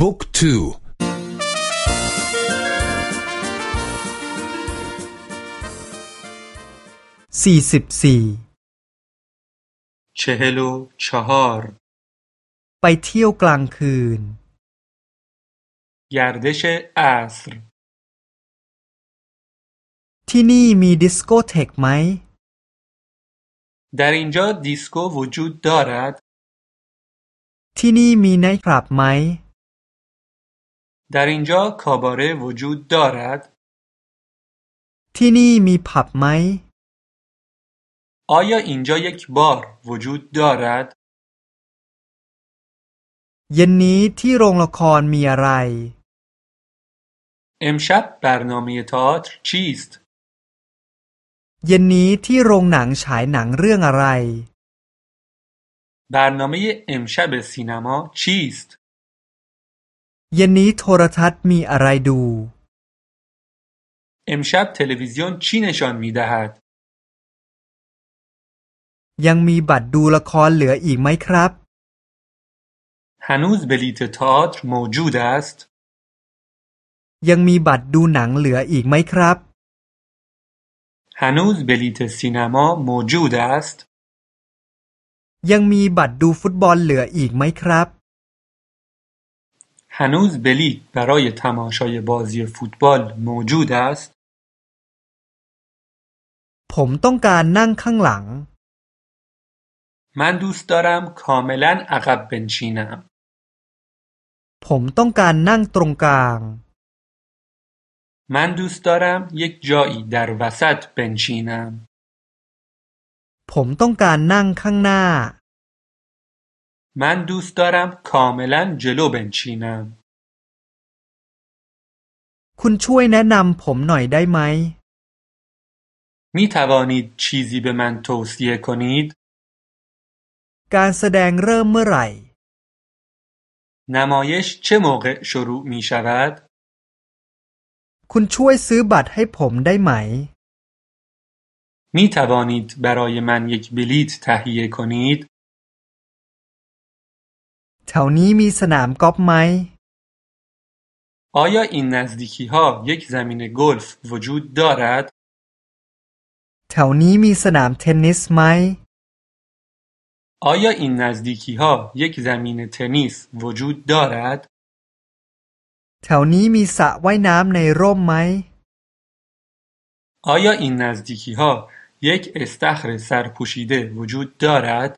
บุ๊กทูสี่สิบสี่ چهل و چهار ไปเที่ยวกลางคืน گردش عصر ที่นี่มีดิสโกเทกไหม در اینجا دیسکو وجود دارد ที่นี่มีไนท์คลับไหม در اینجا کاباره وجود دارد ที่นี่มีผับไหม آیا اینجا یک بار وجود دارد เย็นนี้ที่โรงละครมีอะไร امشب برنامه تئاتر چیست เย็นนี้ที่โรงหนังฉายหนังเรื่องอะไร برنامه امشب سینما چیست เย็นนี้โทรทัศน์มีอะไรดู امشب تلویزیون چی نشان میدهد ยังมีบัตรดูละครเหลืออีกไหมครับ هنوز بلیت تئاتر موجود است ยังมีบัตรดูหนังเหลืออีกไหมครับ هنوز بلیت سینما موجود است ยังมีบัตรดูฟุตบอลเหลืออีกไหมครับ هنوز بلیت برای تماشای بازی فوتبال موجود است ผมต้องการนั่งข้างหลัง من دوست دارم کاملا عقب بنشینم ผมต้องการนั่งตรงกลาง من دوست دارم یک جایی در وسط بنشینم ผมต้องการนั่งข้างหน้า من دوست دارم کاملا جلو بنشینم คุณช่วยแนะนำผมหน่อยได้ไหม می توانید چیزی به من توصیه کنید การแสดงเริ่มเมื่อไหร่ نمایش چه موقع شروع می شود คุณช่วยซื้อบัตรให้ผมได้ไหม می توانید برای من یک بلیت تهیه کنید แถวนี้มีสนามกอล์ฟไหม آیا این نزدیکی ها یک زمین گلف وجود دارد แถวนี้มีสนามเทนนิสไหม آیا این نزدیکی ها یک زمین تنیس وجود دارد แถวนี้มีสระว่ายน้ำในร่มไหม آیا این نزدیکی ها یک استخر سرپوشیده وجود دارد